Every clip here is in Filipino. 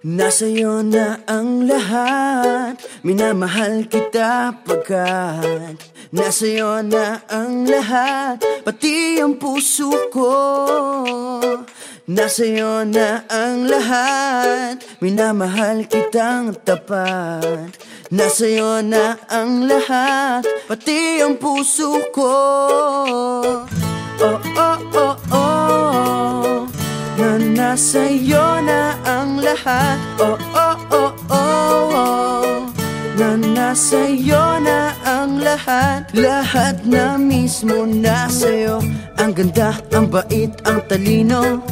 Nasa'yo na ang lahat. Minamahal kita pagkat Nasa'yo na ang lahat. Pati ang puso ko Nasa'yo na ang lahat. Minamahal kitang tapat. Nasa'yo na ang lahat. Pati ang puso ko. Oh, oh, oh, oh Na nasa'yo na ang lahat. Oh, oh, oh, oh, oh. Na nasa'yo na ang lahat. Lahat na mismo nasa'yo Ang ganda, ang bait, ang talino.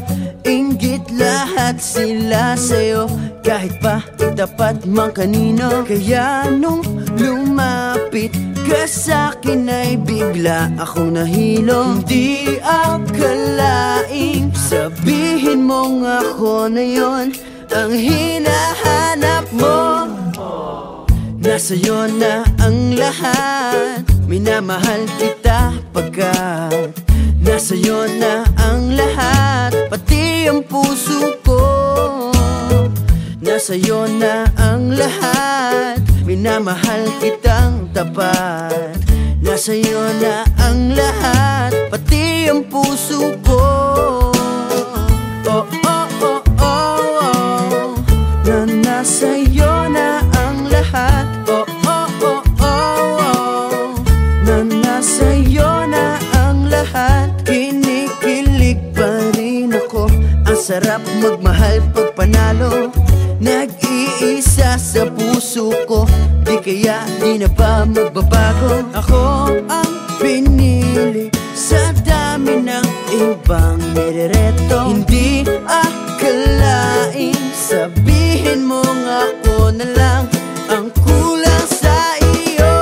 Inggit lahat sila sa'yo. Kahit pa itapat mang kanino. Kaya nung lumapit ka sa'kin ay bigla akong nahilo Hindi akalaing sabihin mong ako na yon Ang hinahanap mo. Nasa'yo na ang lahat. Minamahal kita pagkat Nasa'yo na ang lahat. Pati ang puso ko Nasa'yo na ang lahat. Minamahal kitang tapat. Nasa'yo na ang lahat Pati ang puso ko. Oh, oh, oh, oh, oh. Na nasa'yo na ang lahat. Oh, oh, oh, oh, oh. Na nasa'yo na ang lahat. Kinikilig pa rin ako. Ang sarap magmahal pag panalo Nag-iisa sa puso ko. Di kaya di na ba magbabago? Ako ang pinili Sa dami ng ibang nirereto. Hindi akalaing Sabihin mo nga ako na lang Ang kulang sa iyo.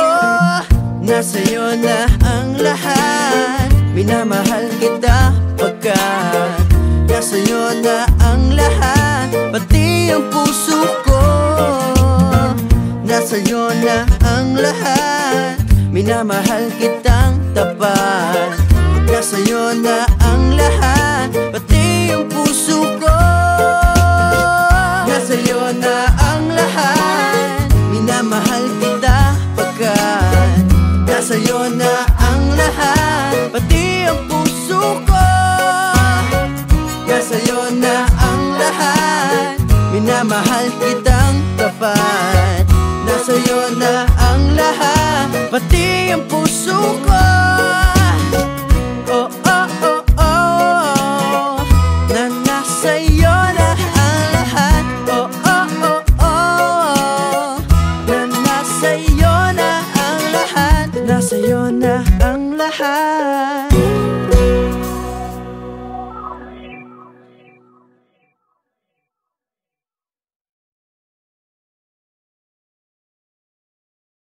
Oh, nasa'yo na ang lahat. Minamahal kita pagkat Nasa'yo na ang lahat. Pati ang puso ko. Nasa'yo na ang lahat. Minamahal kitang tapat. Nasa'yo na ang dapat Nasa'yo na ang lahat Pati ang puso ko. Oh, oh, oh, oh. Na nasa'yo na ang lahat. Oh, oh, oh, oh. Na nasa'yo na ang lahat. Nasa'yo na ang lahat.